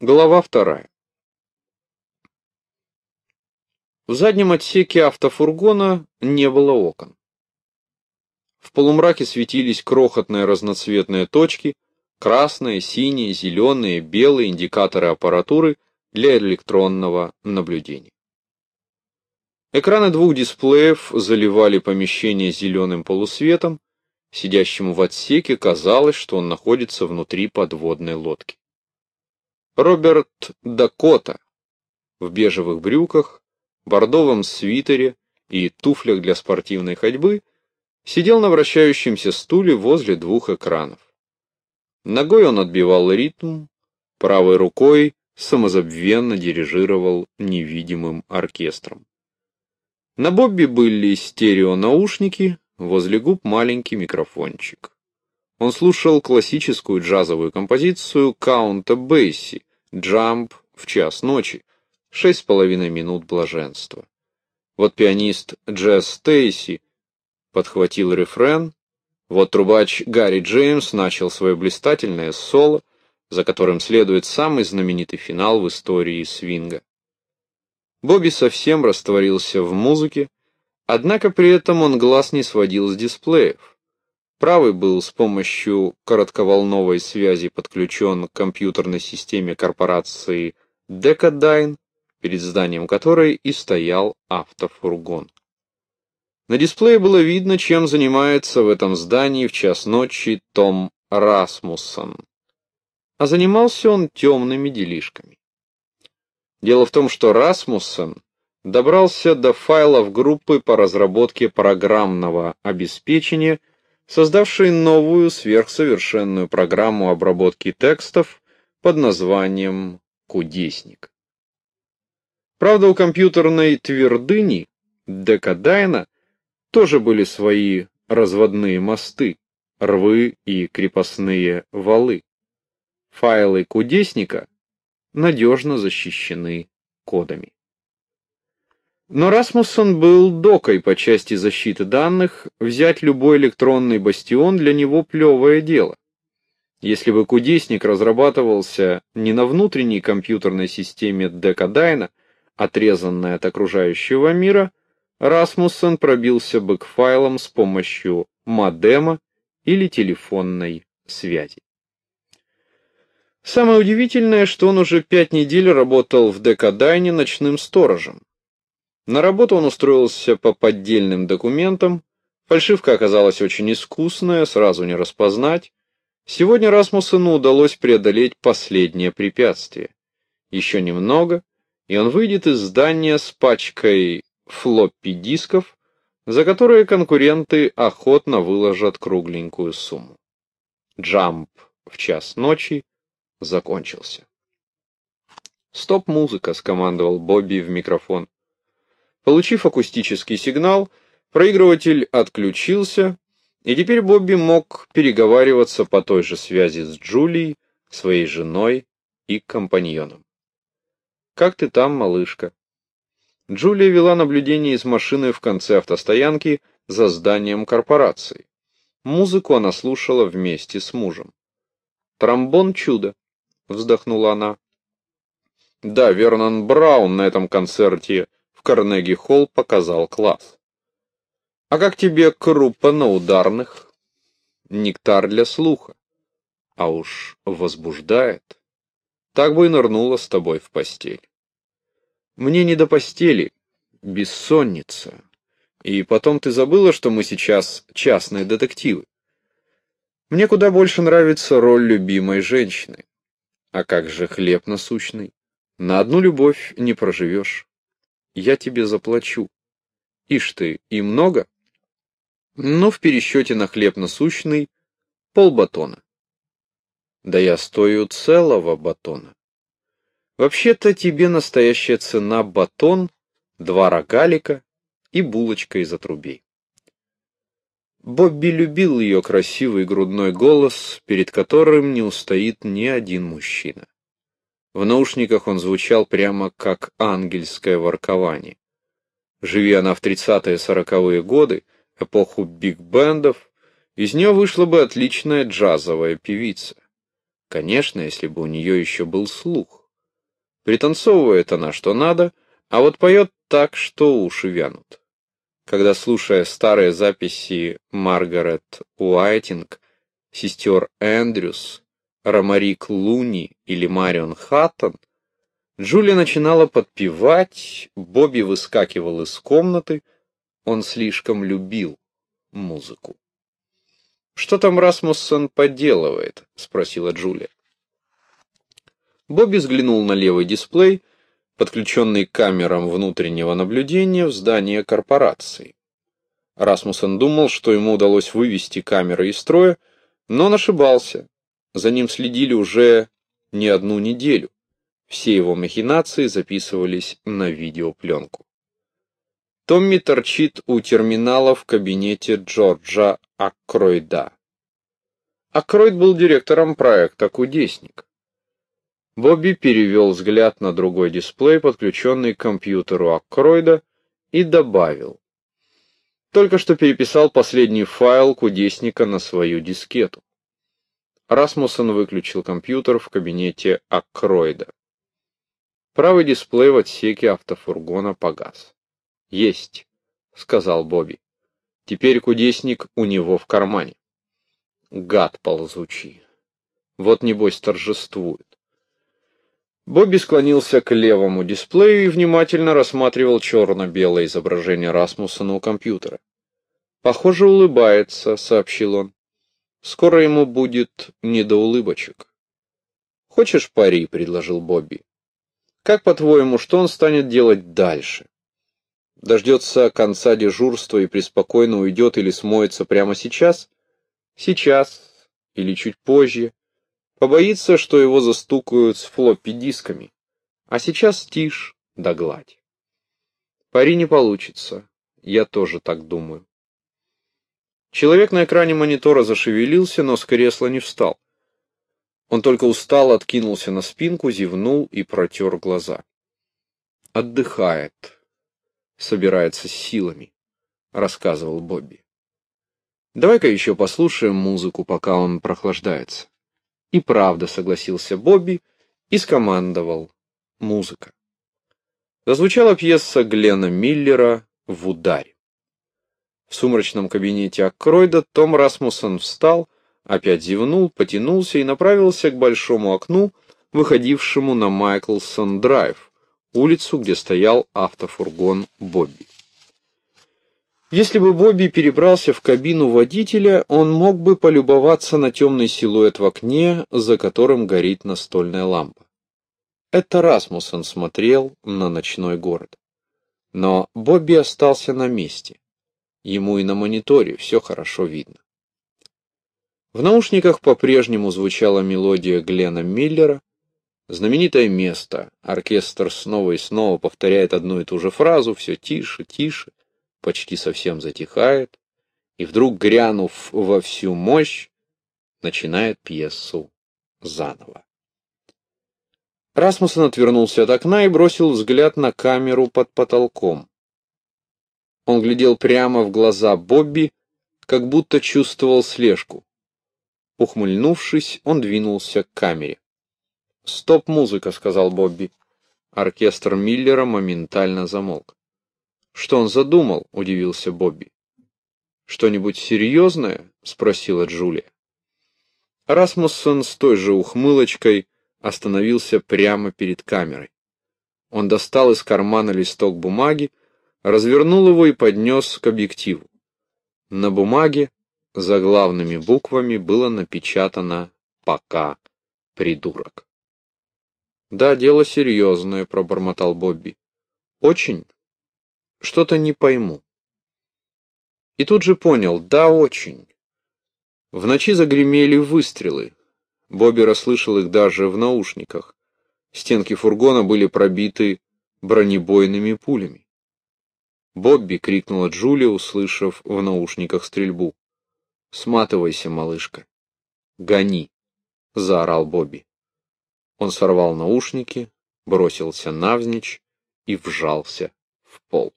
Глава вторая. В заднем отсеке автофургона не было окон. В полумраке светились крохотные разноцветные точки, красные, синие, зеленые, белые индикаторы аппаратуры для электронного наблюдения. Экраны двух дисплеев заливали помещение зеленым полусветом, сидящему в отсеке казалось, что он находится внутри подводной лодки. Роберт Дакота в бежевых брюках, бордовом свитере и туфлях для спортивной ходьбы сидел на вращающемся стуле возле двух экранов. Ногой он отбивал ритм, правой рукой самозабвенно дирижировал невидимым оркестром. На Бобби были стереонаушники, возле губ маленький микрофончик. Он слушал классическую джазовую композицию Каунта Бейси «Джамп в час ночи», шесть с половиной минут блаженства. Вот пианист Джесс Стейси подхватил рефрен, вот трубач Гарри Джеймс начал свое блистательное соло, за которым следует самый знаменитый финал в истории свинга. Бобби совсем растворился в музыке, однако при этом он глаз не сводил с дисплеев. Правый был с помощью коротковолновой связи подключен к компьютерной системе корпорации Decadyne, перед зданием которой и стоял автофургон. На дисплее было видно, чем занимается в этом здании в час ночи Том Расмуссон. А занимался он темными делишками. Дело в том, что Расмуссон добрался до файлов группы по разработке программного обеспечения – создавший новую сверхсовершенную программу обработки текстов под названием «Кудесник». Правда, у компьютерной твердыни Декадайна тоже были свои разводные мосты, рвы и крепостные валы. Файлы кудесника надежно защищены кодами. Но Расмуссон был докой по части защиты данных, взять любой электронный бастион для него плевое дело. Если бы кудесник разрабатывался не на внутренней компьютерной системе Декадайна, отрезанной от окружающего мира, Расмуссон пробился бы к файлам с помощью модема или телефонной связи. Самое удивительное, что он уже пять недель работал в Декадайне ночным сторожем. На работу он устроился по поддельным документам, фальшивка оказалась очень искусная, сразу не распознать. Сегодня Расмуссену удалось преодолеть последнее препятствие. Еще немного, и он выйдет из здания с пачкой флоппи-дисков, за которые конкуренты охотно выложат кругленькую сумму. Джамп в час ночи закончился. «Стоп-музыка», — скомандовал Бобби в микрофон. Получив акустический сигнал, проигрыватель отключился, и теперь Бобби мог переговариваться по той же связи с Джулией, своей женой и компаньоном. «Как ты там, малышка?» Джулия вела наблюдение из машины в конце автостоянки за зданием корпорации. Музыку она слушала вместе с мужем. «Тромбон чудо», — вздохнула она. «Да, Вернон Браун на этом концерте Карнеги-холл показал класс. А как тебе крупа на ударных? Нектар для слуха. А уж возбуждает. Так бы и нырнула с тобой в постель. Мне не до постели, бессонница. И потом ты забыла, что мы сейчас частные детективы. Мне куда больше нравится роль любимой женщины. А как же хлеб насущный? На одну любовь не проживешь я тебе заплачу. Ишь ты, и много? Но в пересчете на хлеб насущный полбатона. Да я стою целого батона. Вообще-то тебе настоящая цена батон, два рогалика и булочка из отрубей. Бобби любил ее красивый грудной голос, перед которым не устоит ни один мужчина. В наушниках он звучал прямо как ангельское воркование. Живи она в 30-е-40-е годы, эпоху биг-бендов, из нее вышла бы отличная джазовая певица. Конечно, если бы у нее еще был слух. Пританцовывает она что надо, а вот поет так, что уши вянут. Когда, слушая старые записи Маргарет Уайтинг, сестер Эндрюс, Ромарик Луни или Марион Хаттон, Джулия начинала подпевать, Бобби выскакивал из комнаты, он слишком любил музыку. «Что там Расмуссон поделывает?» — спросила Джулия. Бобби взглянул на левый дисплей, подключенный к камерам внутреннего наблюдения в здании корпорации. Расмуссен думал, что ему удалось вывести камеры из строя, но он ошибался. За ним следили уже не одну неделю. Все его махинации записывались на видеопленку. Томми торчит у терминала в кабинете Джорджа Аккройда. Аккройд был директором проекта «Кудесник». Бобби перевел взгляд на другой дисплей, подключенный к компьютеру Аккройда, и добавил. Только что переписал последний файл кудесника на свою дискету. Расмуссен выключил компьютер в кабинете Аккройда. Правый дисплей в отсеке автофургона погас. «Есть», — сказал Бобби. «Теперь кудесник у него в кармане». Гад ползучий. Вот, небось, торжествует. Бобби склонился к левому дисплею и внимательно рассматривал черно-белое изображение Расмуссона у компьютера. «Похоже, улыбается», — сообщил он. «Скоро ему будет не до улыбочек». «Хочешь пари?» — предложил Бобби. «Как, по-твоему, что он станет делать дальше?» Дождется конца дежурства и преспокойно уйдет или смоется прямо сейчас? Сейчас или чуть позже. Побоится, что его застукают с флоппи-дисками. А сейчас тишь да гладь. Пари не получится. Я тоже так думаю. Человек на экране монитора зашевелился, но с кресла не встал. Он только устал, откинулся на спинку, зевнул и протер глаза. Отдыхает собирается с силами», — рассказывал Бобби. «Давай-ка еще послушаем музыку, пока он прохлаждается». И правда согласился Бобби и скомандовал «Музыка». Зазвучала пьеса Глена Миллера «В ударе». В сумрачном кабинете Аккройда Том Расмуссон встал, опять зевнул, потянулся и направился к большому окну, выходившему на Майклсон-драйв, улицу, где стоял автофургон Бобби. Если бы Бобби перебрался в кабину водителя, он мог бы полюбоваться на темный силуэт в окне, за которым горит настольная лампа. Это Расмуссен смотрел на ночной город. Но Бобби остался на месте. Ему и на мониторе все хорошо видно. В наушниках по-прежнему звучала мелодия Глена Миллера, Знаменитое место. Оркестр снова и снова повторяет одну и ту же фразу, все тише, тише, почти совсем затихает, и вдруг, грянув во всю мощь, начинает пьесу заново. Расмуссен отвернулся от окна и бросил взгляд на камеру под потолком. Он глядел прямо в глаза Бобби, как будто чувствовал слежку. Ухмыльнувшись, он двинулся к камере. «Стоп-музыка», — сказал Бобби. Оркестр Миллера моментально замолк. «Что он задумал?» — удивился Бобби. «Что-нибудь серьезное?» — спросила Джулия. Расмуссон с той же ухмылочкой остановился прямо перед камерой. Он достал из кармана листок бумаги, развернул его и поднес к объективу. На бумаге заглавными буквами было напечатано «Пока, придурок». «Да, дело серьезное», — пробормотал Бобби. «Очень? Что-то не пойму». И тут же понял, да, очень. В ночи загремели выстрелы. Бобби расслышал их даже в наушниках. Стенки фургона были пробиты бронебойными пулями. «Бобби!» — крикнула Джулия, услышав в наушниках стрельбу. «Сматывайся, малышка!» «Гони!» — заорал Бобби. Он сорвал наушники, бросился навзничь и вжался в пол.